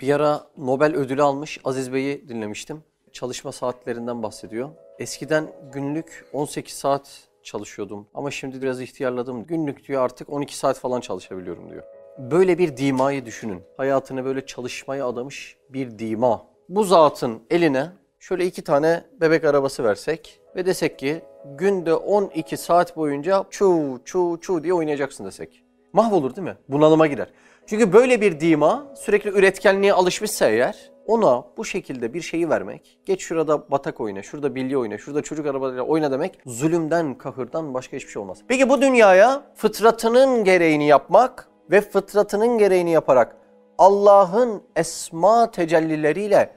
Bir ara Nobel ödülü almış Aziz Bey'i dinlemiştim. Çalışma saatlerinden bahsediyor. Eskiden günlük 18 saat çalışıyordum ama şimdi biraz ihtiyarladım. Günlük diyor artık 12 saat falan çalışabiliyorum diyor. Böyle bir dimayı düşünün. Hayatını böyle çalışmaya adamış bir dima. Bu zatın eline şöyle iki tane bebek arabası versek ve desek ki günde 12 saat boyunca çu çu çu diye oynayacaksın desek. Mahvolur değil mi? Bunalıma girer. Çünkü böyle bir dima sürekli üretkenliğe alışmışsa eğer ona bu şekilde bir şeyi vermek, geç şurada batak oyna, şurada bilye oyna, şurada çocuk arabalarıyla oyna demek zulümden, kahırdan başka hiçbir şey olmaz. Peki bu dünyaya fıtratının gereğini yapmak ve fıtratının gereğini yaparak Allah'ın esma tecellileriyle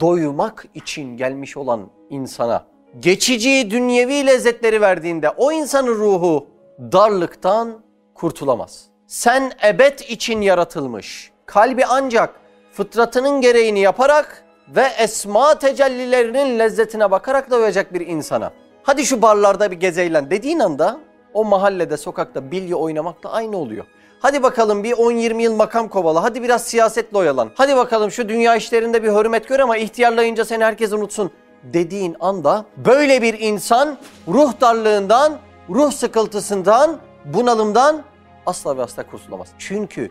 doymak için gelmiş olan insana geçici dünyevi lezzetleri verdiğinde o insanın ruhu darlıktan kurtulamaz. Sen ebed için yaratılmış. Kalbi ancak fıtratının gereğini yaparak ve esma tecellilerinin lezzetine bakarak doyacak bir insana. Hadi şu barlarda bir gezeyle dediğin anda o mahallede, sokakta bilye oynamakla aynı oluyor. Hadi bakalım bir 10-20 yıl makam kovala. Hadi biraz siyasetle oyalan. Hadi bakalım şu dünya işlerinde bir hürmet gör ama ihtiyarlayınca seni herkes unutsun dediğin anda böyle bir insan ruh darlığından, ruh sıkıntısından, bunalımdan asla ve asla kurtulamaz. Çünkü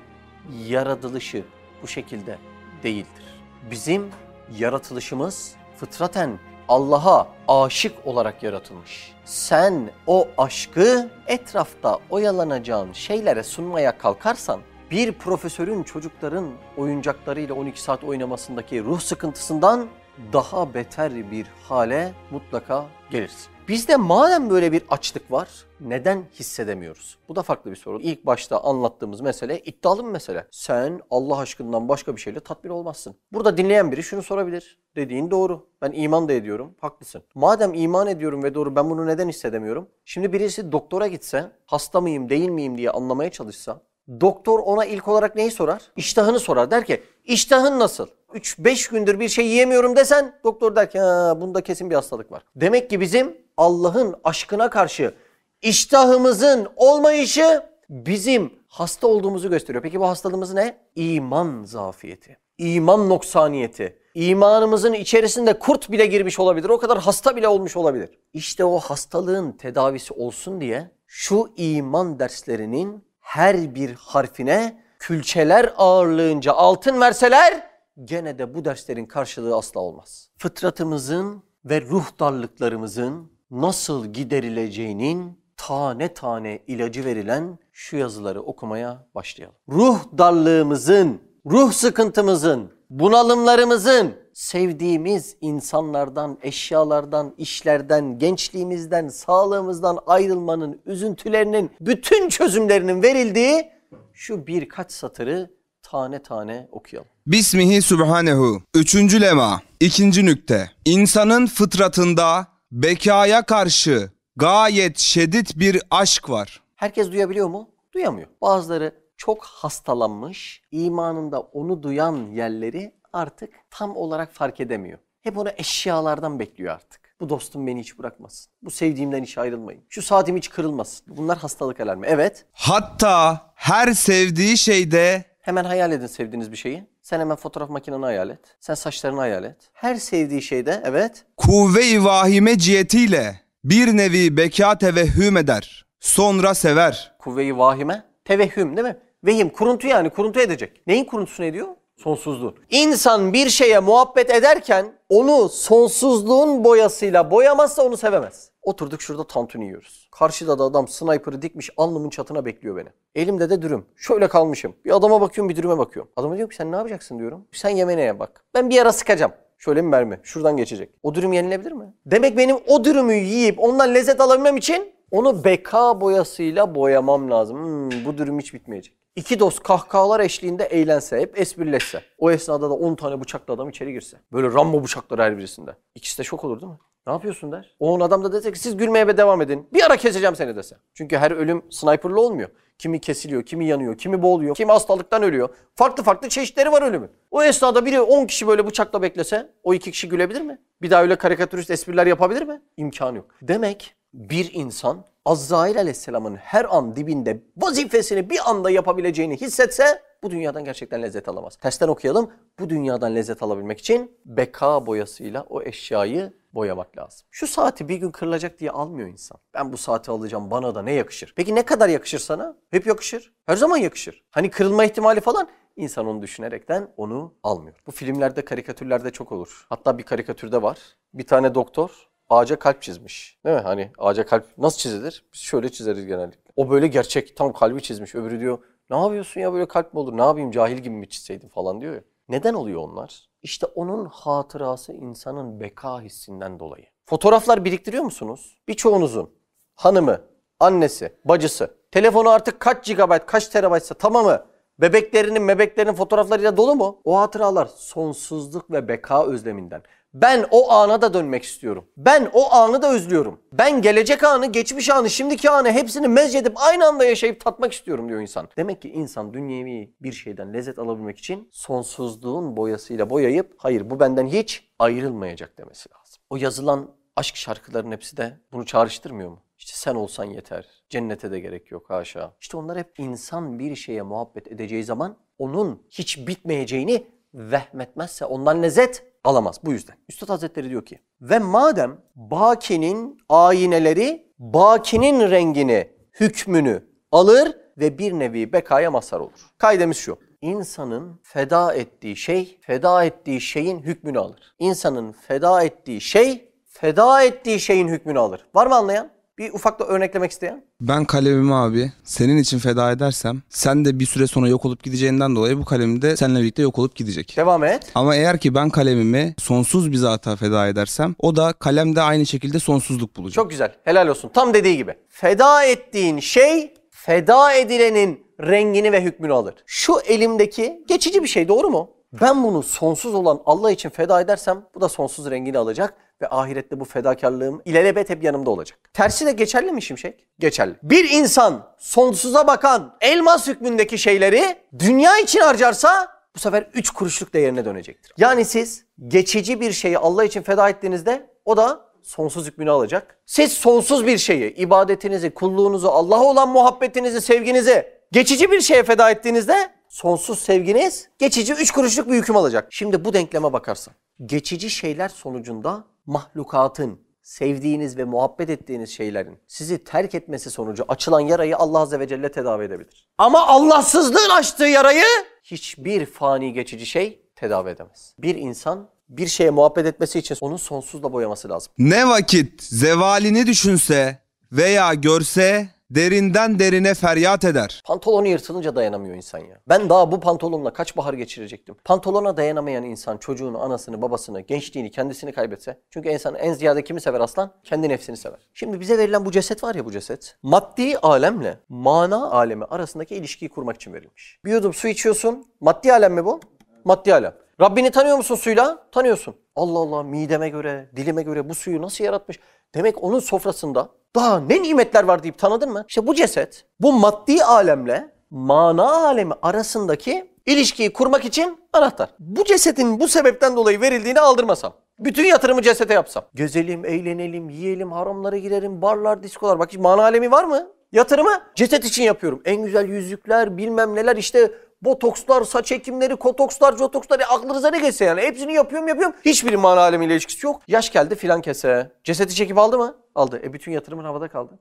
yaratılışı bu şekilde değildir. Bizim yaratılışımız fıtraten Allah'a aşık olarak yaratılmış. Sen o aşkı etrafta oyalanacağın şeylere sunmaya kalkarsan bir profesörün çocukların oyuncaklarıyla 12 saat oynamasındaki ruh sıkıntısından daha beter bir hale mutlaka gelirsin. Bizde madem böyle bir açlık var neden hissedemiyoruz? Bu da farklı bir soru. İlk başta anlattığımız mesele iddialı bir mesele. Sen Allah aşkından başka bir şeyle tatmin olmazsın. Burada dinleyen biri şunu sorabilir. Dediğin doğru. Ben iman da ediyorum. Haklısın. Madem iman ediyorum ve doğru ben bunu neden hissedemiyorum? Şimdi birisi doktora gitse hasta mıyım değil miyim diye anlamaya çalışsa Doktor ona ilk olarak neyi sorar? İştahını sorar. Der ki iştahın nasıl? 3-5 gündür bir şey yiyemiyorum desen doktor der ki bunda kesin bir hastalık var. Demek ki bizim Allah'ın aşkına karşı iştahımızın olmayışı bizim hasta olduğumuzu gösteriyor. Peki bu hastalığımız ne? İman zafiyeti. İman noksaniyeti. İmanımızın içerisinde kurt bile girmiş olabilir. O kadar hasta bile olmuş olabilir. İşte o hastalığın tedavisi olsun diye şu iman derslerinin her bir harfine külçeler ağırlığınca altın verseler gene de bu derslerin karşılığı asla olmaz. Fıtratımızın ve ruh darlıklarımızın nasıl giderileceğinin tane tane ilacı verilen şu yazıları okumaya başlayalım. Ruh darlığımızın, ruh sıkıntımızın, bunalımlarımızın sevdiğimiz insanlardan, eşyalardan, işlerden, gençliğimizden, sağlığımızdan ayrılmanın, üzüntülerinin, bütün çözümlerinin verildiği şu birkaç satırı tane tane okuyalım. Bismihi Subhanehu. Üçüncü lema. İkinci nükte. İnsanın fıtratında bekaya karşı gayet şiddet bir aşk var. Herkes duyabiliyor mu? Duyamıyor. Bazıları çok hastalanmış, imanında onu duyan yerleri artık tam olarak fark edemiyor. Hep onu eşyalardan bekliyor artık. Bu dostum beni hiç bırakmasın. Bu sevdiğimden hiç ayrılmayın. Şu saatim hiç kırılmasın. Bunlar hastalık alarmı. Evet. Hatta her sevdiği şeyde Hemen hayal edin sevdiğiniz bir şeyi. Sen hemen fotoğraf makineni hayal et. Sen saçlarını hayal et. Her sevdiği şeyde evet kuvve-i vahime cihetiyle bir nevi beka tevehhüm eder. Sonra sever. kuvve-i vahime, tevehhüm değil mi? Vehim, kuruntu yani kuruntu edecek. Neyin kuruntusunu ediyor? Sonsuzluğun. İnsan bir şeye muhabbet ederken onu sonsuzluğun boyasıyla boyamazsa onu sevemez. Oturduk şurada tantuni yiyoruz. Karşıda da adam sniper'ı dikmiş alnımın çatına bekliyor beni. Elimde de dürüm. Şöyle kalmışım. Bir adama bakıyorum bir dürüme bakıyorum. Adama diyorum ki sen ne yapacaksın diyorum. Sen yemeğine bak. Ben bir ara sıkacağım. Şöyle bir mermi. Şuradan geçecek. O dürüm yenilebilir mi? Demek benim o dürümü yiyip ondan lezzet alabilmem için onu beka boyasıyla boyamam lazım. Hmm, bu dürüm hiç bitmeyecek. İki dost kahkahalar eşliğinde eğlense, hep esprileşse. O esnada da 10 tane bıçaklı adam içeri girse. Böyle Rambo bıçakları her birisinde. İkisi de şok olur değil mi? Ne yapıyorsun der. O on adam da dese ki siz gülmeye be devam edin. Bir ara keseceğim seni dese. Çünkü her ölüm sniperlı olmuyor. Kimi kesiliyor, kimi yanıyor, kimi boğuluyor, kimi hastalıktan ölüyor. Farklı farklı çeşitleri var ölümün. O esnada biri 10 kişi böyle bıçakla beklese o iki kişi gülebilir mi? Bir daha öyle karikatürist espriler yapabilir mi? İmkanı yok. Demek bir insan Azrail aleyhisselamın her an dibinde vazifesini bir anda yapabileceğini hissetse bu dünyadan gerçekten lezzet alamaz. Tersten okuyalım. Bu dünyadan lezzet alabilmek için beka boyasıyla o eşyayı boyamak lazım. Şu saati bir gün kırılacak diye almıyor insan. Ben bu saati alacağım bana da ne yakışır? Peki ne kadar yakışır sana? Hep yakışır. Her zaman yakışır. Hani kırılma ihtimali falan insan onu düşünerekten onu almıyor. Bu filmlerde, karikatürlerde çok olur. Hatta bir karikatürde var. Bir tane doktor ağaca kalp çizmiş. Değil mi? Hani ağaca kalp nasıl çizilir? Biz şöyle çizeriz genellikle. O böyle gerçek tam kalbi çizmiş. Öbürü diyor ne yapıyorsun ya böyle kalp mi olur? Ne yapayım cahil gibi mi çizseydim falan diyor ya. Neden oluyor onlar? İşte onun hatırası insanın beka hissinden dolayı. Fotoğraflar biriktiriyor musunuz? Birçoğunuzun hanımı, annesi, bacısı, telefonu artık kaç gigabayt, kaç terabaytsa tamamı bebeklerinin, mebeklerinin fotoğraflarıyla dolu mu? O hatıralar sonsuzluk ve beka özleminden. Ben o ana da dönmek istiyorum. Ben o anı da özlüyorum. Ben gelecek anı, geçmiş anı, şimdiki anı hepsini mezcedip aynı anda yaşayıp tatmak istiyorum diyor insan. Demek ki insan dünyevi bir şeyden lezzet alabilmek için sonsuzluğun boyasıyla boyayıp hayır bu benden hiç ayrılmayacak demesi lazım. O yazılan aşk şarkıların hepsi de bunu çağrıştırmıyor mu? İşte sen olsan yeter. Cennete de gerek yok haşa. İşte onlar hep insan bir şeye muhabbet edeceği zaman onun hiç bitmeyeceğini vehmetmezse ondan lezzet alamaz. Bu yüzden. Üstad Hazretleri diyor ki ve madem Baki'nin ayineleri Baki'nin rengini, hükmünü alır ve bir nevi bekaya mazhar olur. Kaidemiz şu. İnsanın feda ettiği şey, feda ettiği şeyin hükmünü alır. İnsanın feda ettiği şey, feda ettiği şeyin hükmünü alır. Var mı anlayan? Bir ufak da örneklemek isteyen? Ben kalemimi abi senin için feda edersem sen de bir süre sonra yok olup gideceğinden dolayı bu kalemim de seninle birlikte yok olup gidecek. Devam et. Ama eğer ki ben kalemimi sonsuz bir zata feda edersem o da kalem de aynı şekilde sonsuzluk bulacak. Çok güzel. Helal olsun. Tam dediği gibi. Feda ettiğin şey feda edilenin rengini ve hükmünü alır. Şu elimdeki geçici bir şey doğru mu? Ben bunu sonsuz olan Allah için feda edersem bu da sonsuz rengini alacak ve ahirette bu fedakarlığım ilelebet hep yanımda olacak. Tersi de geçerli mi Şimşek? Geçerli. Bir insan sonsuza bakan elmas hükmündeki şeyleri dünya için harcarsa bu sefer 3 kuruşluk değerine dönecektir. Yani siz geçici bir şeyi Allah için feda ettiğinizde o da sonsuz hükmünü alacak. Siz sonsuz bir şeyi, ibadetinizi, kulluğunuzu, Allah'a olan muhabbetinizi, sevginizi geçici bir şeye feda ettiğinizde sonsuz sevginiz geçici 3 kuruşluk bir hüküm alacak. Şimdi bu denkleme bakarsan geçici şeyler sonucunda mahlukatın sevdiğiniz ve muhabbet ettiğiniz şeylerin sizi terk etmesi sonucu açılan yarayı Allah Azze ve Celle tedavi edebilir. Ama Allahsızlığın açtığı yarayı hiçbir fani geçici şey tedavi edemez. Bir insan bir şeye muhabbet etmesi için onun sonsuzla boyaması lazım. Ne vakit zevalini düşünse veya görse derinden derine feryat eder. Pantolonu yırtılınca dayanamıyor insan ya. Ben daha bu pantolonla kaç bahar geçirecektim. Pantolona dayanamayan insan çocuğunu, anasını, babasını, gençliğini, kendisini kaybetse. Çünkü insan en ziyade kimi sever aslan? Kendi nefsini sever. Şimdi bize verilen bu ceset var ya bu ceset. Maddi alemle mana alemi arasındaki ilişkiyi kurmak için verilmiş. Bir yudum su içiyorsun. Maddi alem mi bu? Maddi alem. Rabbini tanıyor musun suyla? Tanıyorsun. Allah Allah mideme göre, dilime göre bu suyu nasıl yaratmış? Demek onun sofrasında daha ne nimetler var deyip tanıdın mı? İşte bu ceset bu maddi alemle mana alemi arasındaki ilişkiyi kurmak için anahtar. Bu cesetin bu sebepten dolayı verildiğini aldırmasam. Bütün yatırımı cesete yapsam. Gezelim, eğlenelim, yiyelim, haramlara girelim, barlar, diskolar. Bak mana alemi var mı? Yatırımı ceset için yapıyorum. En güzel yüzükler, bilmem neler işte botokslar, saç ekimleri, kotokslar, jotokslar ya aklınıza ne geçse yani. Hepsini yapıyorum yapıyorum. Hiçbir mana alemiyle ilişkisi yok. Yaş geldi filan kese. Cesedi çekip aldı mı? Aldı. E bütün yatırımın havada kaldı.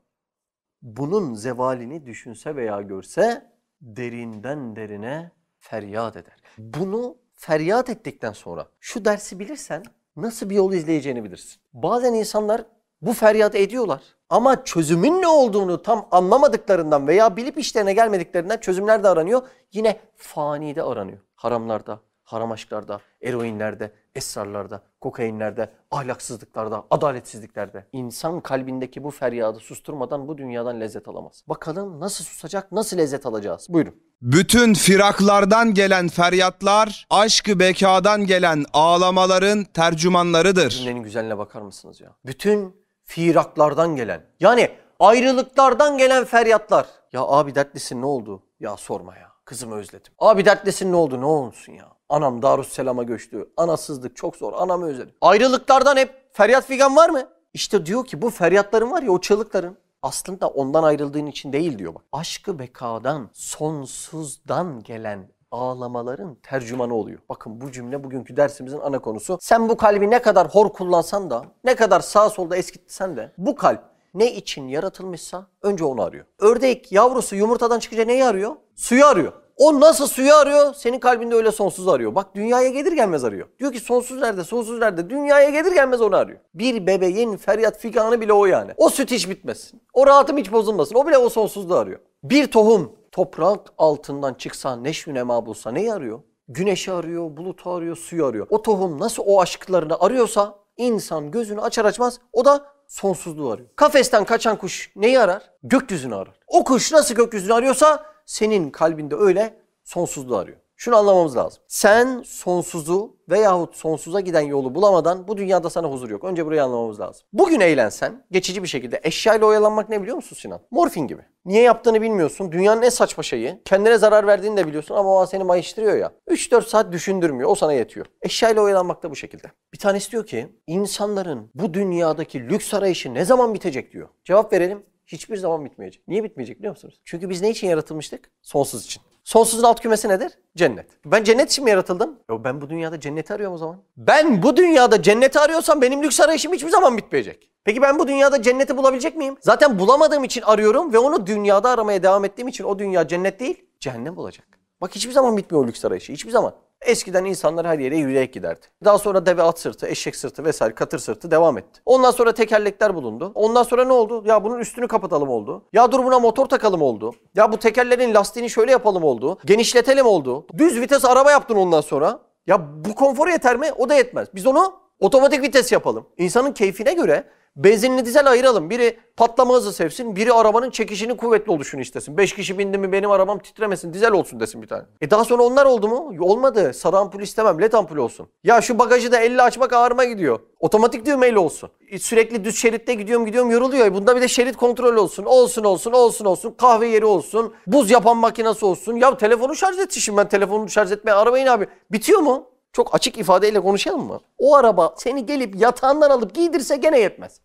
Bunun zevalini düşünse veya görse derinden derine feryat eder. Bunu feryat ettikten sonra şu dersi bilirsen nasıl bir yol izleyeceğini bilirsin. Bazen insanlar bu feryat ediyorlar ama çözümün ne olduğunu tam anlamadıklarından veya bilip işlerine gelmediklerinden çözümler de aranıyor. Yine fanide aranıyor. Haramlarda, haram aşklarda, eroinlerde, esrarlarda, kokainlerde, ahlaksızlıklarda, adaletsizliklerde. İnsan kalbindeki bu feryadı susturmadan bu dünyadan lezzet alamaz. Bakalım nasıl susacak, nasıl lezzet alacağız? Buyurun. Bütün firaklardan gelen feryatlar, aşkı bekadan gelen ağlamaların tercümanlarıdır. Cümlenin güzelliğine bakar mısınız ya? Bütün firaklardan gelen, yani ayrılıklardan gelen feryatlar. Ya abi dertlisin ne oldu? Ya sorma ya. Kızımı özledim. Abi dertlisin ne oldu? Ne olsun ya? Anam Darüsselam'a göçtü. Anasızlık çok zor. Anamı özledim. Ayrılıklardan hep feryat figan var mı? İşte diyor ki bu feryatların var ya o çığlıkların aslında ondan ayrıldığın için değil diyor bak. Aşkı bekadan, sonsuzdan gelen ağlamaların tercümanı oluyor. Bakın bu cümle bugünkü dersimizin ana konusu. Sen bu kalbi ne kadar hor kullansan da, ne kadar sağ solda eskitsen de bu kalp ne için yaratılmışsa önce onu arıyor. Ördek yavrusu yumurtadan çıkınca neyi arıyor? Suyu arıyor. O nasıl suyu arıyor? Senin kalbinde öyle sonsuz arıyor. Bak dünyaya gelir gelmez arıyor. Diyor ki sonsuz nerede, sonsuz nerede? Dünyaya gelir gelmez onu arıyor. Bir bebeğin feryat figanı bile o yani. O süt hiç bitmesin. O rahatım hiç bozulmasın. O bile o sonsuzluğu arıyor. Bir tohum toprak altından çıksa, neşvi nema bulsa neyi arıyor? Güneşi arıyor, bulutu arıyor, suyu arıyor. O tohum nasıl o aşklarını arıyorsa insan gözünü açar açmaz o da sonsuzluğu arıyor. Kafesten kaçan kuş neyi arar? Gökyüzünü arar. O kuş nasıl gökyüzünü arıyorsa senin kalbinde öyle sonsuzluğu arıyor. Şunu anlamamız lazım. Sen sonsuzu veyahut sonsuza giden yolu bulamadan bu dünyada sana huzur yok. Önce burayı anlamamız lazım. Bugün eğlensen geçici bir şekilde eşyayla oyalanmak ne biliyor musun Sinan? Morfin gibi. Niye yaptığını bilmiyorsun. Dünyanın en saçma şeyi. Kendine zarar verdiğini de biliyorsun ama o seni mayıştırıyor ya. 3-4 saat düşündürmüyor. O sana yetiyor. Eşyayla oyalanmak da bu şekilde. Bir tanesi diyor ki insanların bu dünyadaki lüks arayışı ne zaman bitecek diyor. Cevap verelim. Hiçbir zaman bitmeyecek. Niye bitmeyecek biliyor musunuz? Çünkü biz ne için yaratılmıştık? Sonsuz için. Sonsuzun alt kümesi nedir? Cennet. Ben cennet için mi yaratıldım? Yo ben bu dünyada cenneti arıyorum o zaman. Ben bu dünyada cenneti arıyorsam benim lüks arayışım hiçbir zaman bitmeyecek. Peki ben bu dünyada cenneti bulabilecek miyim? Zaten bulamadığım için arıyorum ve onu dünyada aramaya devam ettiğim için o dünya cennet değil, cehennem olacak. Bak hiçbir zaman bitmiyor lüks arayışı. Hiçbir zaman. Eskiden insanlar her yere yürüyerek giderdi. Daha sonra deve at sırtı, eşek sırtı vesaire katır sırtı devam etti. Ondan sonra tekerlekler bulundu. Ondan sonra ne oldu? Ya bunun üstünü kapatalım oldu. Ya dur buna motor takalım oldu. Ya bu tekerlerin lastiğini şöyle yapalım oldu. Genişletelim oldu. Düz vites araba yaptın ondan sonra. Ya bu konfor yeter mi? O da yetmez. Biz onu otomatik vites yapalım. İnsanın keyfine göre Benzinli dizel ayıralım. Biri patlama hızı sevsin, biri arabanın çekişinin kuvvetli oluşunu istesin. 5 kişi bindi mi benim arabam titremesin, dizel olsun desin bir tane. E daha sonra onlar oldu mu? Olmadı. Sarı ampul istemem, led ampul olsun. Ya şu bagajı da elle açmak ağrıma gidiyor. Otomatik düğmeyle olsun. E sürekli düz şeritte gidiyorum gidiyorum yoruluyor. E bunda bir de şerit kontrol olsun. Olsun olsun olsun olsun. Kahve yeri olsun. Buz yapan makinesi olsun. Ya telefonu şarj et şimdi ben telefonu şarj etmeye arabayın abi. Bitiyor mu? Çok açık ifadeyle konuşalım mı? O araba seni gelip yatağından alıp giydirse gene yetmez.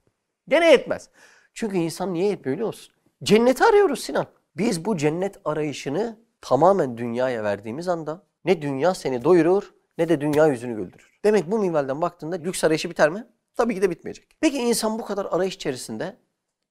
Gene yetmez. Çünkü insan niye yetmiyor biliyor musun? Cenneti arıyoruz Sinan. Biz bu cennet arayışını tamamen dünyaya verdiğimiz anda ne dünya seni doyurur ne de dünya yüzünü güldürür. Demek bu minvalden baktığında lüks arayışı biter mi? Tabii ki de bitmeyecek. Peki insan bu kadar arayış içerisinde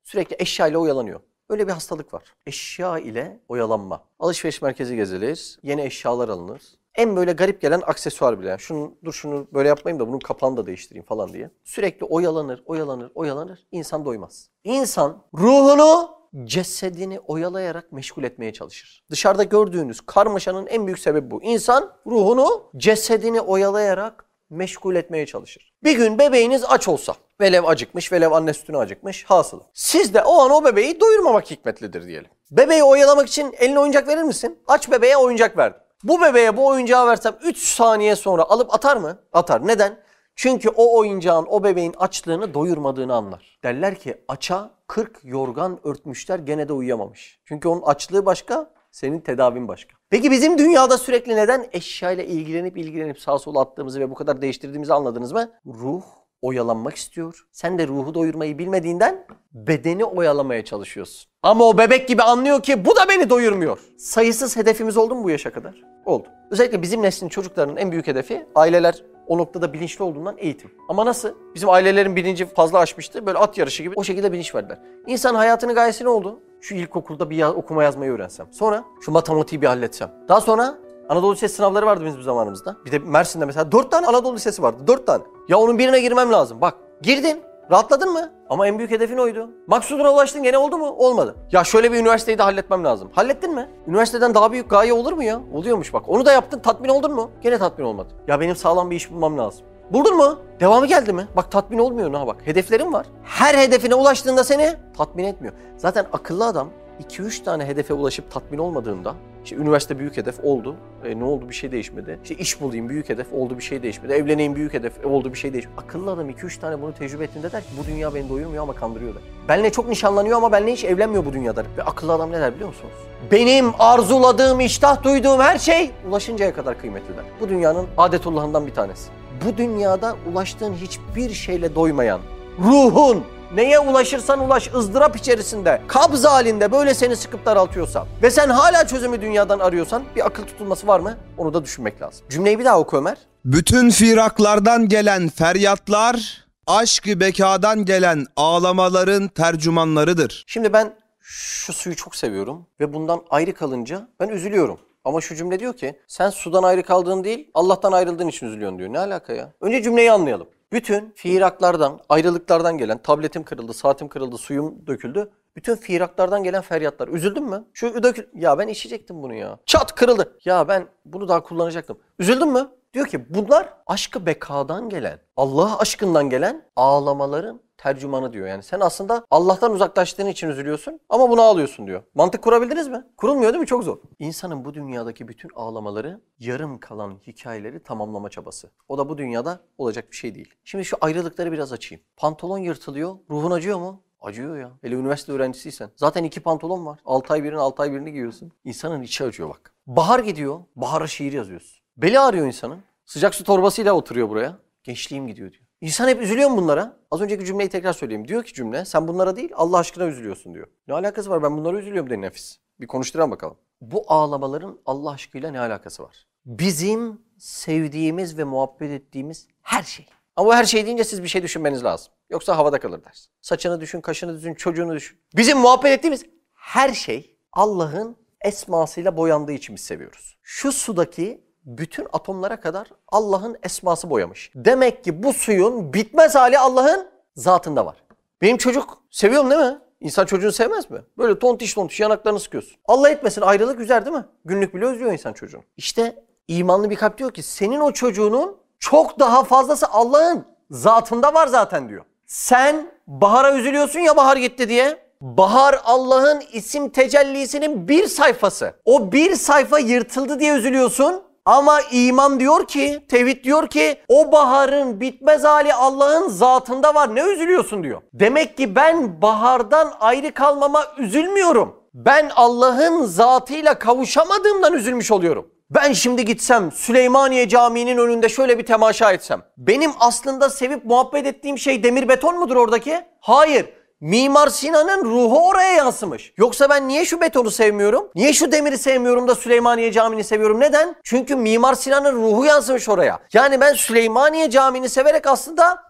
sürekli eşya ile oyalanıyor. Öyle bir hastalık var. Eşya ile oyalanma. Alışveriş merkezi gezilir, yeni eşyalar alınır. En böyle garip gelen aksesuar bile. Yani şunu, dur şunu böyle yapmayayım da bunun kapağını da değiştireyim falan diye. Sürekli oyalanır, oyalanır, oyalanır. İnsan doymaz. İnsan ruhunu cesedini oyalayarak meşgul etmeye çalışır. Dışarıda gördüğünüz karmaşanın en büyük sebebi bu. İnsan ruhunu cesedini oyalayarak meşgul etmeye çalışır. Bir gün bebeğiniz aç olsa, velev acıkmış, velev anne sütüne acıkmış, hasılı. Siz de o an o bebeği doyurmamak hikmetlidir diyelim. Bebeği oyalamak için eline oyuncak verir misin? Aç bebeğe oyuncak verdim. Bu bebeğe bu oyuncağı versem 3 saniye sonra alıp atar mı? Atar. Neden? Çünkü o oyuncağın o bebeğin açlığını doyurmadığını anlar. Derler ki aça 40 yorgan örtmüşler gene de uyuyamamış. Çünkü onun açlığı başka, senin tedavin başka. Peki bizim dünyada sürekli neden eşyayla ilgilenip ilgilenip sağa sola attığımızı ve bu kadar değiştirdiğimizi anladınız mı? Ruh oyalanmak istiyor. Sen de ruhu doyurmayı bilmediğinden bedeni oyalamaya çalışıyorsun. Ama o bebek gibi anlıyor ki bu da beni doyurmuyor. Sayısız hedefimiz oldu mu bu yaşa kadar? Oldu. Özellikle bizim neslin çocuklarının en büyük hedefi aileler o noktada bilinçli olduğundan eğitim. Ama nasıl? Bizim ailelerin bilinci fazla aşmıştı. Böyle at yarışı gibi o şekilde bilinç verdiler. İnsan hayatının gayesi ne oldu? Şu ilkokulda bir ya- okuma yazmayı öğrensem. Sonra şu matematiği bir halletsem. Daha sonra Anadolu Lisesi sınavları vardı bizim zamanımızda. Bir de Mersin'de mesela dört tane Anadolu Lisesi vardı. Dört tane. Ya onun birine girmem lazım. Bak girdin. Rahatladın mı? Ama en büyük hedefin oydu. Maksuduna ulaştın gene oldu mu? Olmadı. Ya şöyle bir üniversiteyi de halletmem lazım. Hallettin mi? Üniversiteden daha büyük gaye olur mu ya? Oluyormuş bak. Onu da yaptın tatmin oldun mu? Gene tatmin olmadı. Ya benim sağlam bir iş bulmam lazım. Buldun mu? Devamı geldi mi? Bak tatmin olmuyor ha bak. Hedeflerin var. Her hedefine ulaştığında seni tatmin etmiyor. Zaten akıllı adam 2-3 tane hedefe ulaşıp tatmin olmadığında işte üniversite büyük hedef oldu. E, ne oldu bir şey değişmedi. İşte iş bulayım büyük hedef oldu bir şey değişmedi. Evleneyim büyük hedef oldu bir şey değişmedi. Akıllı adam 2-3 tane bunu tecrübe ettiğinde der ki bu dünya beni doyurmuyor ama kandırıyor der. Benle çok nişanlanıyor ama benle hiç evlenmiyor bu dünyada. Ve akıllı adam ne der biliyor musunuz? Benim arzuladığım, iştah duyduğum her şey ulaşıncaya kadar kıymetli der. Bu dünyanın adetullahından bir tanesi. Bu dünyada ulaştığın hiçbir şeyle doymayan, ruhun neye ulaşırsan ulaş ızdırap içerisinde, kabz halinde böyle seni sıkıp daraltıyorsa ve sen hala çözümü dünyadan arıyorsan bir akıl tutulması var mı? Onu da düşünmek lazım. Cümleyi bir daha oku Ömer. Bütün firaklardan gelen feryatlar, aşkı bekadan gelen ağlamaların tercümanlarıdır. Şimdi ben şu suyu çok seviyorum ve bundan ayrı kalınca ben üzülüyorum. Ama şu cümle diyor ki sen sudan ayrı kaldığın değil Allah'tan ayrıldığın için üzülüyorsun diyor. Ne alaka ya? Önce cümleyi anlayalım. Bütün firaklardan, ayrılıklardan gelen tabletim kırıldı, saatim kırıldı, suyum döküldü. Bütün firaklardan gelen feryatlar. Üzüldün mü? Şu dökül... Ya ben içecektim bunu ya. Çat kırıldı. Ya ben bunu daha kullanacaktım. Üzüldün mü? Diyor ki bunlar aşkı bekadan gelen, Allah aşkından gelen ağlamaların tercümanı diyor. Yani sen aslında Allah'tan uzaklaştığın için üzülüyorsun ama bunu ağlıyorsun diyor. Mantık kurabildiniz mi? Kurulmuyor değil mi? Çok zor. İnsanın bu dünyadaki bütün ağlamaları yarım kalan hikayeleri tamamlama çabası. O da bu dünyada olacak bir şey değil. Şimdi şu ayrılıkları biraz açayım. Pantolon yırtılıyor. Ruhun acıyor mu? Acıyor ya. Hele üniversite öğrencisiysen. Zaten iki pantolon var. 6 ay birini 6 ay birini giyiyorsun. İnsanın içi acıyor bak. Bahar gidiyor. Bahara şiir yazıyorsun. Beli ağrıyor insanın. Sıcak su torbasıyla oturuyor buraya. Gençliğim gidiyor diyor. İnsan hep üzülüyor mu bunlara? Az önceki cümleyi tekrar söyleyeyim. Diyor ki cümle sen bunlara değil Allah aşkına üzülüyorsun diyor. Ne alakası var ben bunlara üzülüyorum de nefis. Bir konuşturalım bakalım. Bu ağlamaların Allah aşkıyla ne alakası var? Bizim sevdiğimiz ve muhabbet ettiğimiz her şey. Ama bu her şey deyince siz bir şey düşünmeniz lazım. Yoksa havada kalır ders. Saçını düşün, kaşını düşün, çocuğunu düşün. Bizim muhabbet ettiğimiz her şey Allah'ın esmasıyla boyandığı için biz seviyoruz. Şu sudaki bütün atomlara kadar Allah'ın esması boyamış. Demek ki bu suyun bitmez hali Allah'ın zatında var. Benim çocuk seviyorum değil mi? İnsan çocuğunu sevmez mi? Böyle tontiş tontiş yanaklarını sıkıyorsun. Allah etmesin ayrılık üzer değil mi? Günlük bile özlüyor insan çocuğunu. İşte imanlı bir kalp diyor ki senin o çocuğunun çok daha fazlası Allah'ın zatında var zaten diyor. Sen bahara üzülüyorsun ya bahar gitti diye. Bahar Allah'ın isim tecellisinin bir sayfası. O bir sayfa yırtıldı diye üzülüyorsun. Ama iman diyor ki, tevhid diyor ki o baharın bitmez hali Allah'ın zatında var. Ne üzülüyorsun diyor. Demek ki ben bahardan ayrı kalmama üzülmüyorum. Ben Allah'ın zatıyla kavuşamadığımdan üzülmüş oluyorum. Ben şimdi gitsem Süleymaniye Camii'nin önünde şöyle bir temaşa etsem. Benim aslında sevip muhabbet ettiğim şey demir beton mudur oradaki? Hayır. Mimar Sinan'ın ruhu oraya yansımış. Yoksa ben niye şu betonu sevmiyorum? Niye şu demiri sevmiyorum da Süleymaniye Camii'ni seviyorum? Neden? Çünkü Mimar Sinan'ın ruhu yansımış oraya. Yani ben Süleymaniye Camii'ni severek aslında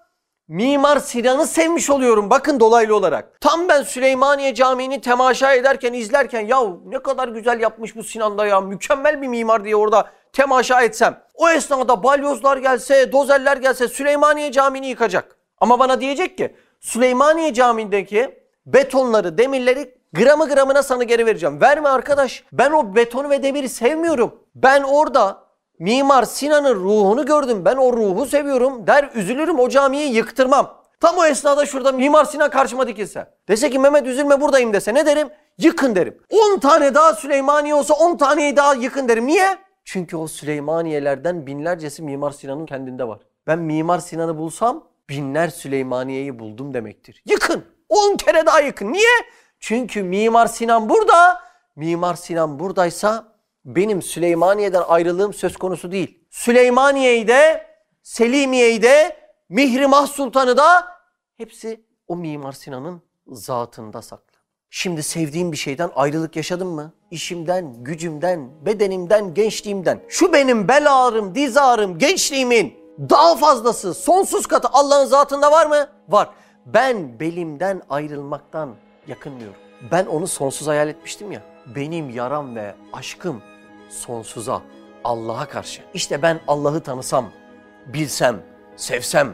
Mimar Sinan'ı sevmiş oluyorum bakın dolaylı olarak. Tam ben Süleymaniye Camii'ni temaşa ederken, izlerken ya ne kadar güzel yapmış bu Sinan da ya mükemmel bir mimar diye orada temaşa etsem. O esnada balyozlar gelse, dozerler gelse Süleymaniye Camii'ni yıkacak. Ama bana diyecek ki Süleymaniye Camii'ndeki betonları, demirleri gramı gramına sana geri vereceğim. Verme arkadaş. Ben o betonu ve demiri sevmiyorum. Ben orada Mimar Sinan'ın ruhunu gördüm. Ben o ruhu seviyorum. Der üzülürüm o camiyi yıktırmam. Tam o esnada şurada Mimar Sinan karşıma dikilse. Dese ki Mehmet üzülme buradayım dese ne derim? Yıkın derim. 10 tane daha Süleymaniye olsa 10 taneyi daha yıkın derim. Niye? Çünkü o Süleymaniyelerden binlercesi Mimar Sinan'ın kendinde var. Ben Mimar Sinan'ı bulsam binler Süleymaniye'yi buldum demektir. Yıkın. 10 kere daha yıkın. Niye? Çünkü Mimar Sinan burada. Mimar Sinan buradaysa benim Süleymaniye'den ayrılığım söz konusu değil. Süleymaniye'yi de, Selimiye'yi de, Mihrimah Sultan'ı da hepsi o Mimar Sinan'ın zatında saklı. Şimdi sevdiğim bir şeyden ayrılık yaşadım mı? İşimden, gücümden, bedenimden, gençliğimden. Şu benim bel ağrım, diz ağrım, gençliğimin daha fazlası, sonsuz katı Allah'ın zatında var mı? Var. Ben belimden ayrılmaktan yakınmıyorum. Ben onu sonsuz hayal etmiştim ya. Benim yaram ve aşkım sonsuza, Allah'a karşı. İşte ben Allah'ı tanısam, bilsem, sevsem,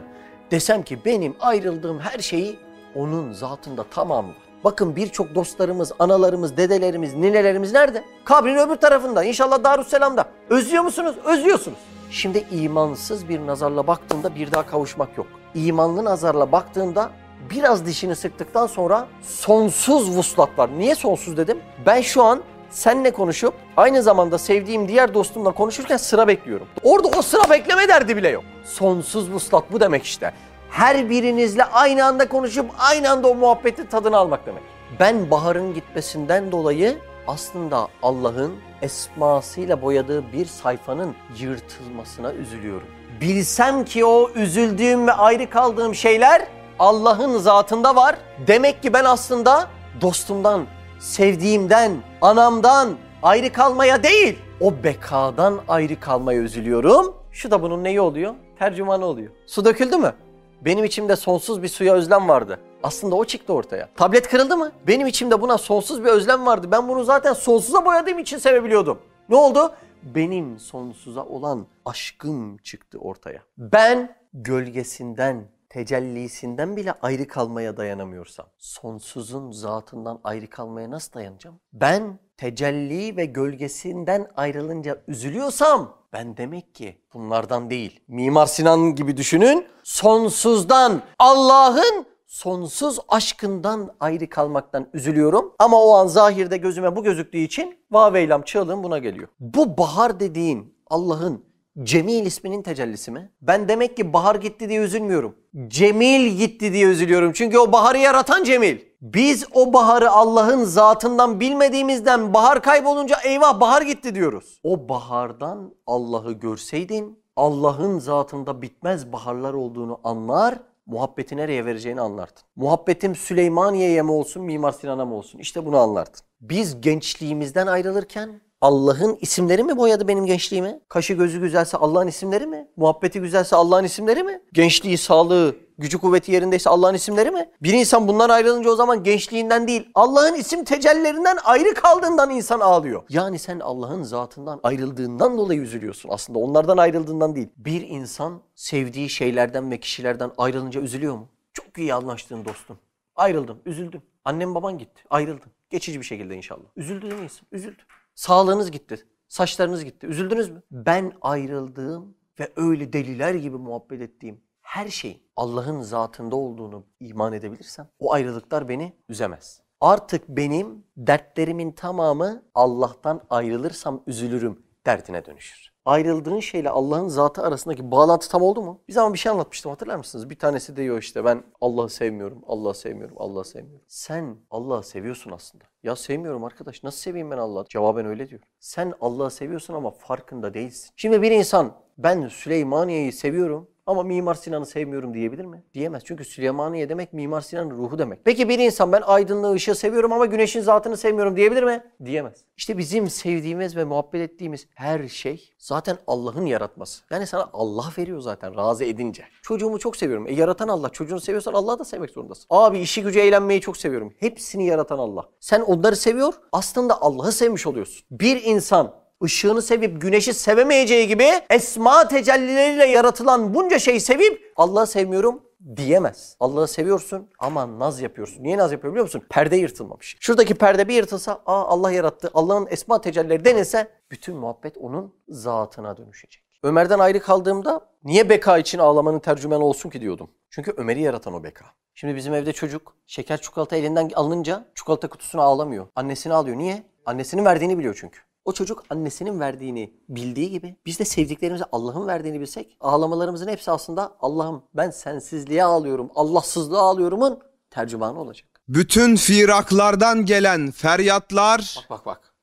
desem ki benim ayrıldığım her şeyi onun zatında tamamı var. Bakın birçok dostlarımız, analarımız, dedelerimiz, ninelerimiz nerede? Kabrin öbür tarafında. İnşallah Darüsselam'da. Özlüyor musunuz? Özlüyorsunuz. Şimdi imansız bir nazarla baktığında bir daha kavuşmak yok. İmanlı nazarla baktığında biraz dişini sıktıktan sonra sonsuz vuslat var. Niye sonsuz dedim? Ben şu an senle konuşup aynı zamanda sevdiğim diğer dostumla konuşurken sıra bekliyorum. Orada o sıra bekleme derdi bile yok. Sonsuz vuslat bu demek işte. Her birinizle aynı anda konuşup aynı anda o muhabbetin tadını almak demek. Ben baharın gitmesinden dolayı aslında Allah'ın esmasıyla boyadığı bir sayfanın yırtılmasına üzülüyorum. Bilsem ki o üzüldüğüm ve ayrı kaldığım şeyler Allah'ın zatında var. Demek ki ben aslında dostumdan, sevdiğimden, anamdan ayrı kalmaya değil, o bekadan ayrı kalmaya üzülüyorum. Şu da bunun neyi oluyor? Tercümanı oluyor. Su döküldü mü? Benim içimde sonsuz bir suya özlem vardı. Aslında o çıktı ortaya. Tablet kırıldı mı? Benim içimde buna sonsuz bir özlem vardı. Ben bunu zaten sonsuza boyadığım için sevebiliyordum. Ne oldu? Benim sonsuza olan aşkım çıktı ortaya. Ben gölgesinden, tecellisinden bile ayrı kalmaya dayanamıyorsam, sonsuzun zatından ayrı kalmaya nasıl dayanacağım? Ben tecelli ve gölgesinden ayrılınca üzülüyorsam, ben demek ki bunlardan değil. Mimar Sinan gibi düşünün, sonsuzdan, Allah'ın sonsuz aşkından ayrı kalmaktan üzülüyorum. Ama o an zahirde gözüme bu gözüktüğü için vaveylem çığlığım buna geliyor. Bu bahar dediğin Allah'ın Cemil isminin tecellisi mi? Ben demek ki bahar gitti diye üzülmüyorum. Cemil gitti diye üzülüyorum. Çünkü o baharı yaratan Cemil. Biz o baharı Allah'ın zatından bilmediğimizden bahar kaybolunca eyvah bahar gitti diyoruz. O bahardan Allah'ı görseydin Allah'ın zatında bitmez baharlar olduğunu anlar muhabbeti nereye vereceğini anlardın. Muhabbetim Süleymaniye'ye mi olsun, Mimar Sinan'a mı olsun? İşte bunu anlardın. Biz gençliğimizden ayrılırken Allah'ın isimleri mi boyadı benim gençliğimi? Kaşı gözü güzelse Allah'ın isimleri mi? Muhabbeti güzelse Allah'ın isimleri mi? Gençliği, sağlığı, gücü kuvveti yerindeyse Allah'ın isimleri mi? Bir insan bundan ayrılınca o zaman gençliğinden değil, Allah'ın isim tecellilerinden ayrı kaldığından insan ağlıyor. Yani sen Allah'ın zatından ayrıldığından dolayı üzülüyorsun aslında. Onlardan ayrıldığından değil. Bir insan sevdiği şeylerden ve kişilerden ayrılınca üzülüyor mu? Çok iyi anlaştığın dostun. Ayrıldım, üzüldüm. Annem baban gitti, ayrıldım. Geçici bir şekilde inşallah. Üzüldü değil mi insan? Üzüldü. Sağlığınız gitti, saçlarınız gitti. Üzüldünüz mü? Ben ayrıldığım ve öyle deliler gibi muhabbet ettiğim her şeyin Allah'ın zatında olduğunu iman edebilirsem o ayrılıklar beni üzemez. Artık benim dertlerimin tamamı Allah'tan ayrılırsam üzülürüm derdine dönüşür. Ayrıldığın şeyle Allah'ın zatı arasındaki bağlantı tam oldu mu? Bir zaman bir şey anlatmıştım hatırlar mısınız? Bir tanesi diyor işte ben Allah'ı sevmiyorum, Allah'ı sevmiyorum, Allah'ı sevmiyorum. Sen Allah'ı seviyorsun aslında. Ya sevmiyorum arkadaş nasıl seveyim ben Allah'ı? Cevaben öyle diyor. Sen Allah'ı seviyorsun ama farkında değilsin. Şimdi bir insan ben Süleymaniye'yi seviyorum ama Mimar Sinan'ı sevmiyorum diyebilir mi? Diyemez. Çünkü Süleymaniye demek Mimar Sinan'ın ruhu demek. Peki bir insan ben aydınlığı, ışığı seviyorum ama güneşin zatını sevmiyorum diyebilir mi? Diyemez. İşte bizim sevdiğimiz ve muhabbet ettiğimiz her şey zaten Allah'ın yaratması. Yani sana Allah veriyor zaten razı edince. Çocuğumu çok seviyorum. E yaratan Allah. Çocuğunu seviyorsan Allah'ı da sevmek zorundasın. Abi işi gücü eğlenmeyi çok seviyorum. Hepsini yaratan Allah. Sen onları seviyor aslında Allah'ı sevmiş oluyorsun. Bir insan ışığını sevip güneşi sevemeyeceği gibi esma tecellileriyle yaratılan bunca şeyi sevip Allah'ı sevmiyorum diyemez. Allah'ı seviyorsun ama naz yapıyorsun. Niye naz yapıyor biliyor musun? Perde yırtılmamış. Şuradaki perde bir yırtılsa aa Allah yarattı. Allah'ın esma tecellileri denilse bütün muhabbet onun zatına dönüşecek. Ömer'den ayrı kaldığımda niye beka için ağlamanın tercümanı olsun ki diyordum. Çünkü Ömer'i yaratan o beka. Şimdi bizim evde çocuk şeker çikolata elinden alınınca çikolata kutusunu ağlamıyor. Annesini alıyor. Niye? Annesinin verdiğini biliyor çünkü. O çocuk annesinin verdiğini bildiği gibi biz de sevdiklerimize Allah'ın verdiğini bilsek ağlamalarımızın hepsi aslında Allah'ım ben sensizliğe ağlıyorum, Allahsızlığa ağlıyorumun tercümanı olacak. Bütün firaklardan gelen feryatlar, Bak bak bak.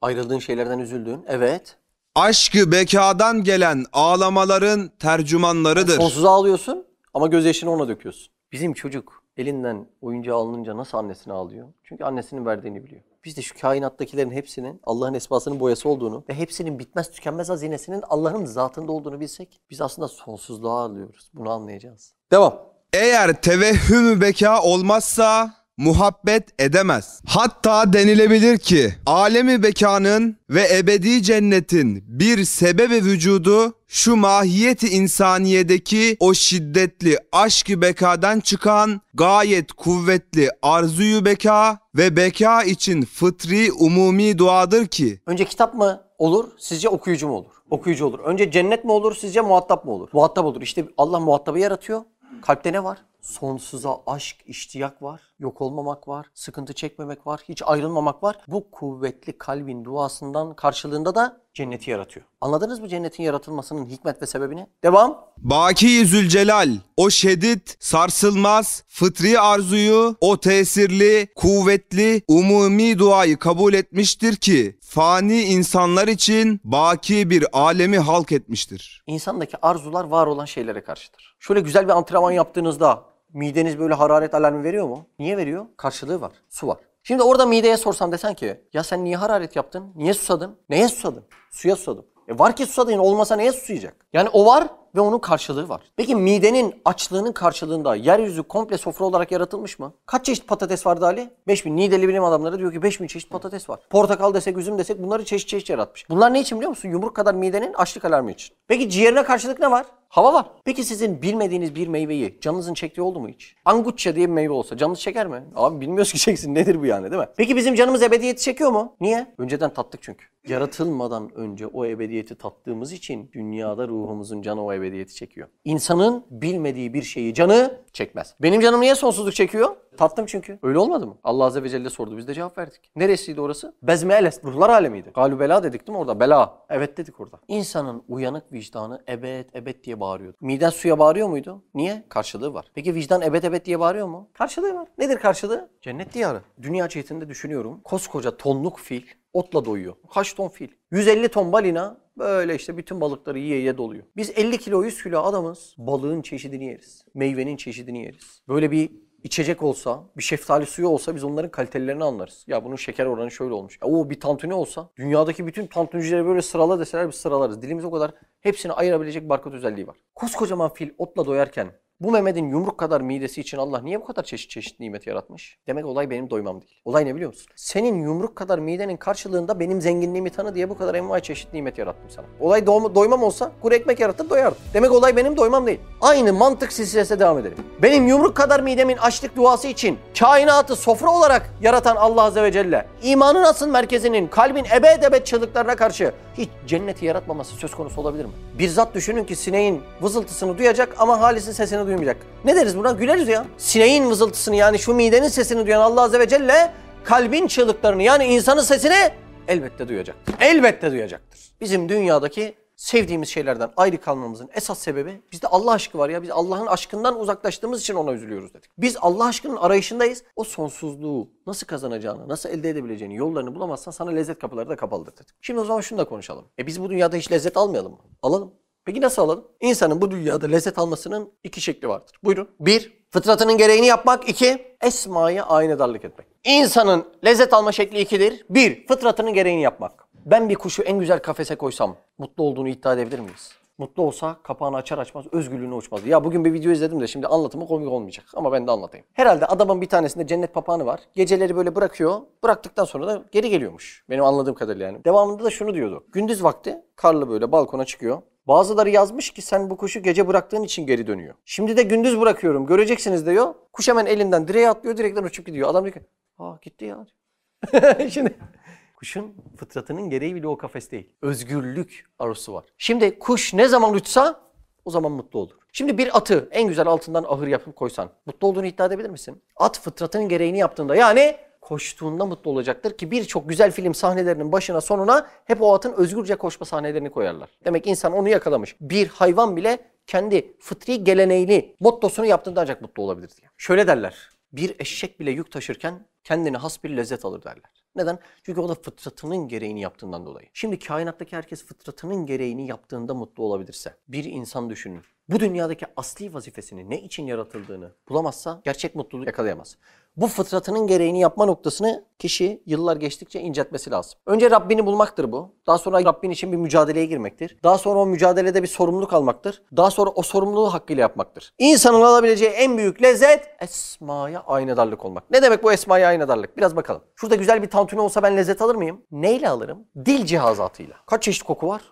Ayrıldığın şeylerden üzüldün. Evet. aşkı bekadan gelen ağlamaların tercümanlarıdır. Sonsuza ağlıyorsun ama gözyaşını ona döküyorsun. Bizim çocuk elinden oyuncağı alınınca nasıl annesine ağlıyor? Çünkü annesinin verdiğini biliyor. Biz de şu kainattakilerin hepsinin Allah'ın esmasının boyası olduğunu ve hepsinin bitmez tükenmez hazinesinin Allah'ın zatında olduğunu bilsek biz aslında sonsuzluğa ağlıyoruz. Bunu anlayacağız. Devam. Eğer tevehhüm beka olmazsa muhabbet edemez. Hatta denilebilir ki alemi bekanın ve ebedi cennetin bir sebebi vücudu şu mahiyeti insaniyedeki o şiddetli aşkı bekadan çıkan gayet kuvvetli arzuyu beka ve beka için fıtri umumi duadır ki Önce kitap mı olur, sizce okuyucu mu olur? Okuyucu olur. Önce cennet mi olur, sizce muhatap mı olur? Muhatap olur. İşte Allah muhatabı yaratıyor. Kalpte ne var? Sonsuza aşk, iştiyak var. Yok olmamak var. Sıkıntı çekmemek var. Hiç ayrılmamak var. Bu kuvvetli kalbin duasından karşılığında da cenneti yaratıyor. Anladınız mı cennetin yaratılmasının hikmet ve sebebini? Devam. Baki Zülcelal o şedid, sarsılmaz, fıtri arzuyu, o tesirli, kuvvetli, umumi duayı kabul etmiştir ki fani insanlar için baki bir alemi halk etmiştir. İnsandaki arzular var olan şeylere karşıdır. Şöyle güzel bir antrenman yaptığınızda Mideniz böyle hararet alarmı veriyor mu? Niye veriyor? Karşılığı var. Su var. Şimdi orada mideye sorsam desen ki ya sen niye hararet yaptın? Niye susadın? Neye susadın? Suya susadım. E var ki susadın olmasa neye susayacak? Yani o var ve onun karşılığı var. Peki midenin açlığının karşılığında yeryüzü komple sofra olarak yaratılmış mı? Kaç çeşit patates vardı Ali? 5000. Nideli bilim adamları diyor ki 5000 çeşit patates var. Portakal desek, üzüm desek bunları çeşit çeşit yaratmış. Bunlar ne için biliyor musun? Yumruk kadar midenin açlık alarmı için. Peki ciğerine karşılık ne var? Hava var. Peki sizin bilmediğiniz bir meyveyi canınızın çektiği oldu mu hiç? Anguçça diye bir meyve olsa canınız çeker mi? Abi bilmiyoruz ki çeksin. Nedir bu yani değil mi? Peki bizim canımız ebediyeti çekiyor mu? Niye? Önceden tattık çünkü. Yaratılmadan önce o ebediyeti tattığımız için dünyada ruhumuzun canı o ebediyeti çekiyor. İnsanın bilmediği bir şeyi canı çekmez. Benim canım niye sonsuzluk çekiyor? Tattım çünkü. Öyle olmadı mı? Allah Azze ve Celle sordu. Biz de cevap verdik. Neresiydi orası? Bezme eles. Ruhlar alemiydi. Galu bela dedik değil mi orada? Bela. Evet dedik orada. İnsanın uyanık vicdanı ebed ebed diye bağırıyordu. Miden suya bağırıyor muydu? Niye? Karşılığı var. Peki vicdan ebed ebed diye bağırıyor mu? Karşılığı var. Nedir karşılığı? Cennet diyarı. Dünya cihetinde düşünüyorum. Koskoca tonluk fil otla doyuyor. Kaç ton fil? 150 ton balina böyle işte bütün balıkları yiye yiye doluyor. Biz 50 kilo 100 kilo adamız. Balığın çeşidini yeriz. Meyvenin çeşidini yeriz. Böyle bir içecek olsa, bir şeftali suyu olsa biz onların kalitelerini anlarız. Ya bunun şeker oranı şöyle olmuş. Ya o bir tantuni olsa, dünyadaki bütün tantunicileri böyle sırala deseler biz sıralarız. Dilimiz o kadar hepsini ayırabilecek barkod özelliği var. Koskocaman fil otla doyarken bu Mehmet'in yumruk kadar midesi için Allah niye bu kadar çeşit çeşit nimet yaratmış? Demek olay benim doymam değil. Olay ne biliyor musun? Senin yumruk kadar midenin karşılığında benim zenginliğimi tanı diye bu kadar envai çeşit nimet yarattım sana. Olay doğma, doymam olsa kuru ekmek yarattım doyardım. Demek olay benim doymam değil. Aynı mantık silsilesine devam edelim. Benim yumruk kadar midemin açlık duası için kainatı sofra olarak yaratan Allah Azze ve Celle imanın asıl merkezinin kalbin ebed ebed çığlıklarına karşı hiç cenneti yaratmaması söz konusu olabilir mi? Bir zat düşünün ki sineğin vızıltısını duyacak ama halisin sesini duymayacak. Ne deriz buna? Güleriz ya. Sineğin vızıltısını yani şu midenin sesini duyan Allah Azze ve Celle kalbin çığlıklarını yani insanın sesini elbette duyacaktır. Elbette duyacaktır. Bizim dünyadaki sevdiğimiz şeylerden ayrı kalmamızın esas sebebi bizde Allah aşkı var ya. Biz Allah'ın aşkından uzaklaştığımız için ona üzülüyoruz dedik. Biz Allah aşkının arayışındayız. O sonsuzluğu nasıl kazanacağını, nasıl elde edebileceğini, yollarını bulamazsan sana lezzet kapıları da kapalıdır dedik. Şimdi o zaman şunu da konuşalım. E biz bu dünyada hiç lezzet almayalım mı? Alalım. Peki nasıl alalım? İnsanın bu dünyada lezzet almasının iki şekli vardır. Buyurun. Bir, fıtratının gereğini yapmak. iki esmaya aynedarlık etmek. İnsanın lezzet alma şekli ikidir. Bir, fıtratının gereğini yapmak. Ben bir kuşu en güzel kafese koysam mutlu olduğunu iddia edebilir miyiz? Mutlu olsa kapağını açar açmaz özgürlüğünü uçmaz. Ya bugün bir video izledim de şimdi anlatımı komik olmayacak ama ben de anlatayım. Herhalde adamın bir tanesinde cennet papağanı var. Geceleri böyle bırakıyor. Bıraktıktan sonra da geri geliyormuş. Benim anladığım kadarıyla yani. Devamında da şunu diyordu. Gündüz vakti karlı böyle balkona çıkıyor. Bazıları yazmış ki sen bu kuşu gece bıraktığın için geri dönüyor. Şimdi de gündüz bırakıyorum göreceksiniz diyor. Kuş hemen elinden direğe atlıyor direkten uçup gidiyor. Adam diyor ki aa gitti ya. Şimdi kuşun fıtratının gereği bile o kafes değil. Özgürlük arzusu var. Şimdi kuş ne zaman uçsa o zaman mutlu olur. Şimdi bir atı en güzel altından ahır yapıp koysan mutlu olduğunu iddia edebilir misin? At fıtratının gereğini yaptığında yani koştuğunda mutlu olacaktır ki birçok güzel film sahnelerinin başına sonuna hep o atın özgürce koşma sahnelerini koyarlar. Demek insan onu yakalamış. Bir hayvan bile kendi fıtri geleneğini, mottosunu yaptığında ancak mutlu olabilir diye. Şöyle derler. Bir eşek bile yük taşırken kendine has bir lezzet alır derler. Neden? Çünkü o da fıtratının gereğini yaptığından dolayı. Şimdi kainattaki herkes fıtratının gereğini yaptığında mutlu olabilirse, bir insan düşünün. Bu dünyadaki asli vazifesini, ne için yaratıldığını bulamazsa gerçek mutluluğu yakalayamaz. Bu fıtratının gereğini yapma noktasını kişi yıllar geçtikçe inceltmesi lazım. Önce Rabbini bulmaktır bu. Daha sonra Rabbin için bir mücadeleye girmektir. Daha sonra o mücadelede bir sorumluluk almaktır. Daha sonra o sorumluluğu hakkıyla yapmaktır. İnsanın alabileceği en büyük lezzet esmaya aynadarlık olmak. Ne demek bu esmaya aynadarlık? Biraz bakalım. Şurada güzel bir tantuni olsa ben lezzet alır mıyım? Neyle alırım? Dil cihazatıyla. Kaç çeşit koku var?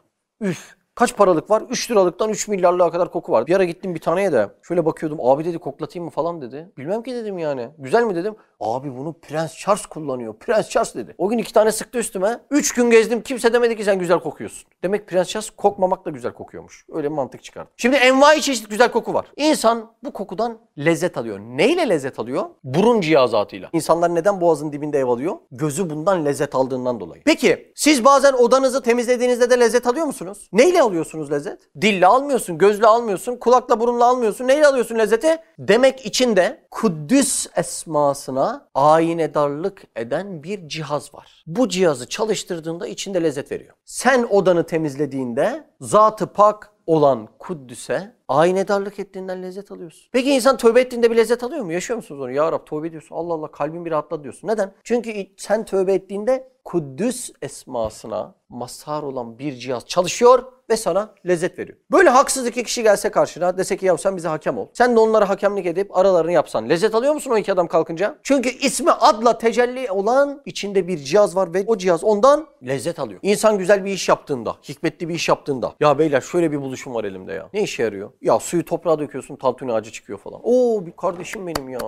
Üf. Kaç paralık var? 3 liralıktan 3 milyarlığa kadar koku var. Bir ara gittim bir taneye de şöyle bakıyordum. Abi dedi koklatayım mı falan dedi. Bilmem ki dedim yani. Güzel mi dedim. Abi bunu Prens Charles kullanıyor. Prens Charles dedi. O gün iki tane sıktı üstüme. 3 gün gezdim. Kimse demedi ki sen güzel kokuyorsun. Demek Prens Charles kokmamak da güzel kokuyormuş. Öyle bir mantık çıkardı. Şimdi envai çeşit güzel koku var. İnsan bu kokudan lezzet alıyor. Neyle lezzet alıyor? Burun cihazatıyla. İnsanlar neden boğazın dibinde ev alıyor? Gözü bundan lezzet aldığından dolayı. Peki siz bazen odanızı temizlediğinizde de lezzet alıyor musunuz? Neyle alıyorsunuz lezzet? Dille almıyorsun, gözle almıyorsun, kulakla burunla almıyorsun. Neyle alıyorsun lezzeti? Demek içinde Kuddüs esmasına ayinedarlık eden bir cihaz var. Bu cihazı çalıştırdığında içinde lezzet veriyor. Sen odanı temizlediğinde zatı pak olan Kuddüs'e Aynedarlık ettiğinden lezzet alıyorsun. Peki insan tövbe ettiğinde bir lezzet alıyor mu? Yaşıyor musunuz onu? Ya Rab tövbe ediyorsun. Allah Allah kalbin bir rahatladı diyorsun. Neden? Çünkü sen tövbe ettiğinde Kuddüs esmasına mazhar olan bir cihaz çalışıyor ve sana lezzet veriyor. Böyle haksız iki kişi gelse karşına dese ki ya sen bize hakem ol. Sen de onlara hakemlik edip aralarını yapsan. Lezzet alıyor musun o iki adam kalkınca? Çünkü ismi adla tecelli olan içinde bir cihaz var ve o cihaz ondan lezzet alıyor. İnsan güzel bir iş yaptığında, hikmetli bir iş yaptığında. Ya beyler şöyle bir buluşum var elimde ya. Ne işe yarıyor? Ya suyu toprağa döküyorsun tantuni ağacı çıkıyor falan. Oo kardeşim benim ya.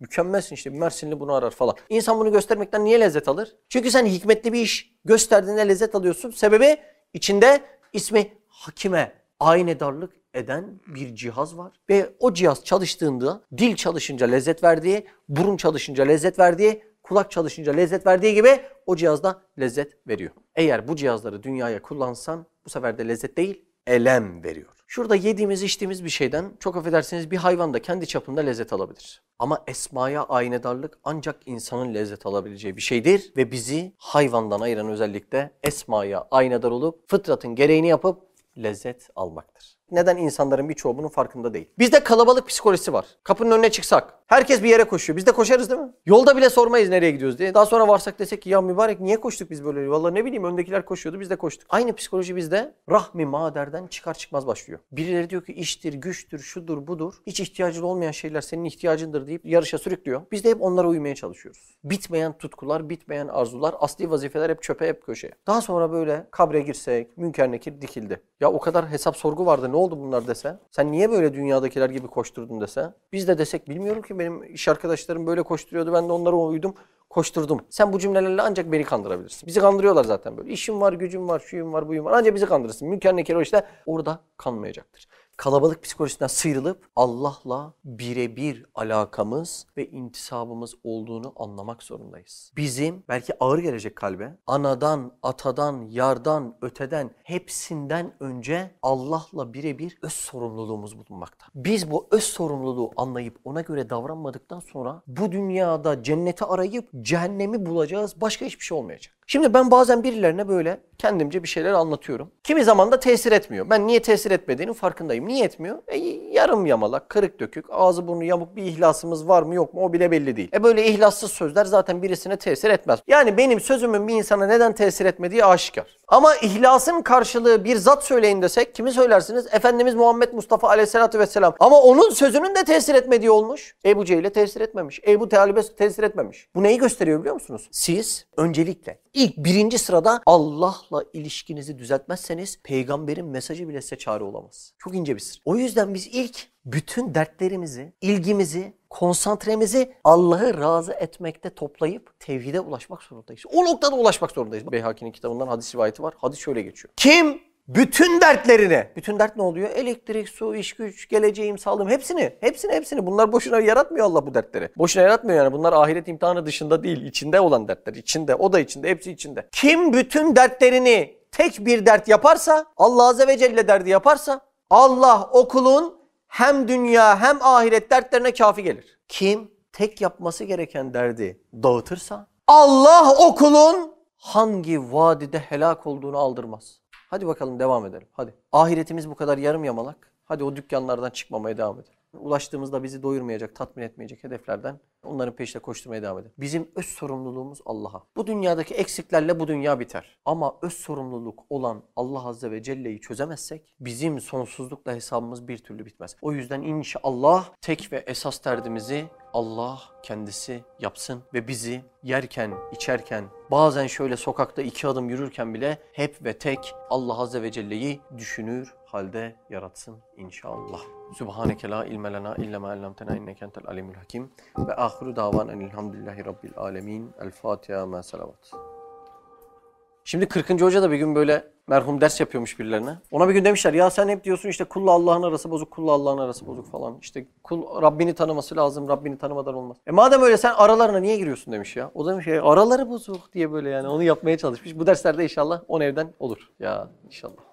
Mükemmelsin işte bir Mersinli bunu arar falan. İnsan bunu göstermekten niye lezzet alır? Çünkü sen hikmetli bir iş gösterdiğinde lezzet alıyorsun. Sebebi içinde ismi hakime aynedarlık eden bir cihaz var. Ve o cihaz çalıştığında dil çalışınca lezzet verdiği, burun çalışınca lezzet verdiği, kulak çalışınca lezzet verdiği gibi o cihaz da lezzet veriyor. Eğer bu cihazları dünyaya kullansan bu sefer de lezzet değil elem veriyor. Şurada yediğimiz içtiğimiz bir şeyden çok affedersiniz bir hayvan da kendi çapında lezzet alabilir. Ama esmaya aynedarlık ancak insanın lezzet alabileceği bir şeydir ve bizi hayvandan ayıran özellikle esmaya aynadar olup fıtratın gereğini yapıp lezzet almaktır. Neden insanların birçoğu bunun farkında değil? Bizde kalabalık psikolojisi var. Kapının önüne çıksak herkes bir yere koşuyor. Biz de koşarız değil mi? Yolda bile sormayız nereye gidiyoruz diye. Daha sonra varsak desek ki ya mübarek niye koştuk biz böyle? Vallahi ne bileyim öndekiler koşuyordu biz de koştuk. Aynı psikoloji bizde rahmi maderden çıkar çıkmaz başlıyor. Birileri diyor ki iştir, güçtür, şudur, budur. Hiç ihtiyacın olmayan şeyler senin ihtiyacındır deyip yarışa sürüklüyor. Biz de hep onlara uymaya çalışıyoruz. Bitmeyen tutkular, bitmeyen arzular, asli vazifeler hep çöpe hep köşeye. Daha sonra böyle kabre girsek, münker nekir dikildi. Ya o kadar hesap sorgu vardı ne oldu bunlar dese? Sen niye böyle dünyadakiler gibi koşturdun dese? Biz de desek bilmiyorum ki benim iş arkadaşlarım böyle koşturuyordu ben de onlara uydum koşturdum. Sen bu cümlelerle ancak beni kandırabilirsin. Bizi kandırıyorlar zaten böyle. İşim var, gücüm var, şuyum var, buyum var. Ancak bizi kandırırsın. Münker nekir o işte orada kanmayacaktır. Kalabalık psikolojisinden sıyrılıp Allah'la birebir alakamız ve intisabımız olduğunu anlamak zorundayız. Bizim belki ağır gelecek kalbe anadan, atadan, yardan, öteden hepsinden önce Allah'la birebir öz sorumluluğumuz bulunmakta. Biz bu öz sorumluluğu anlayıp ona göre davranmadıktan sonra bu dünyada cenneti arayıp cehennemi bulacağız. Başka hiçbir şey olmayacak. Şimdi ben bazen birilerine böyle kendimce bir şeyler anlatıyorum. Kimi zaman da tesir etmiyor. Ben niye tesir etmediğinin farkındayım. Niye etmiyor? E, yarım yamalak, kırık dökük, ağzı burnu yamuk bir ihlasımız var mı yok mu o bile belli değil. E böyle ihlassız sözler zaten birisine tesir etmez. Yani benim sözümün bir insana neden tesir etmediği aşikar. Ama ihlasın karşılığı bir zat söyleyin desek kimi söylersiniz? Efendimiz Muhammed Mustafa Aleyhisselatü Vesselam. Ama onun sözünün de tesir etmediği olmuş. Ebu Cehil'e tesir etmemiş. Ebu Talib'e tesir etmemiş. Bu neyi gösteriyor biliyor musunuz? Siz öncelikle ilk birinci sırada Allah'la ilişkinizi düzeltmezseniz peygamberin mesajı bile size çare olamaz. Çok ince bir sır. O yüzden biz ilk bütün dertlerimizi, ilgimizi, konsantremizi Allah'ı razı etmekte toplayıp tevhide ulaşmak zorundayız. O noktada ulaşmak zorundayız. Beyhaki'nin kitabından hadis rivayeti var. Hadis şöyle geçiyor. Kim bütün dertlerini, bütün dert ne oluyor? Elektrik, su, iş güç, geleceğim, sağlığım hepsini, hepsini, hepsini. Bunlar boşuna yaratmıyor Allah bu dertleri. Boşuna yaratmıyor yani. Bunlar ahiret imtihanı dışında değil, içinde olan dertler. içinde, o da içinde, hepsi içinde. Kim bütün dertlerini tek bir dert yaparsa, Allah Azze ve Celle derdi yaparsa, Allah o kulun hem dünya hem ahiret dertlerine kafi gelir. Kim tek yapması gereken derdi dağıtırsa, Allah o kulun hangi vadide helak olduğunu aldırmaz. Hadi bakalım devam edelim. Hadi. Ahiretimiz bu kadar yarım yamalak. Hadi o dükkanlardan çıkmamaya devam edelim. Ulaştığımızda bizi doyurmayacak, tatmin etmeyecek hedeflerden onların peşinde koşturmaya devam edelim. Bizim öz sorumluluğumuz Allah'a. Bu dünyadaki eksiklerle bu dünya biter. Ama öz sorumluluk olan Allah Azze ve Celle'yi çözemezsek bizim sonsuzlukla hesabımız bir türlü bitmez. O yüzden inşallah tek ve esas derdimizi Allah kendisi yapsın ve bizi yerken, içerken, bazen şöyle sokakta iki adım yürürken bile hep ve tek Allah Azze ve Celle'yi düşünür halde yaratsın inşallah. Sübhaneke la ilme lena illa ma allamtena inneke entel alimul hakim ve ahiru davan elhamdülillahi rabbil alemin. El Fatiha ma salavat. Şimdi 40. hoca da bir gün böyle merhum ders yapıyormuş birilerine. Ona bir gün demişler ya sen hep diyorsun işte kulla Allah'ın arası bozuk, kulla Allah'ın arası bozuk falan. İşte kul Rabbini tanıması lazım, Rabbini tanımadan olmaz. E madem öyle sen aralarına niye giriyorsun demiş ya. O demiş ya araları bozuk diye böyle yani onu yapmaya çalışmış. Bu derslerde inşallah on evden olur ya inşallah.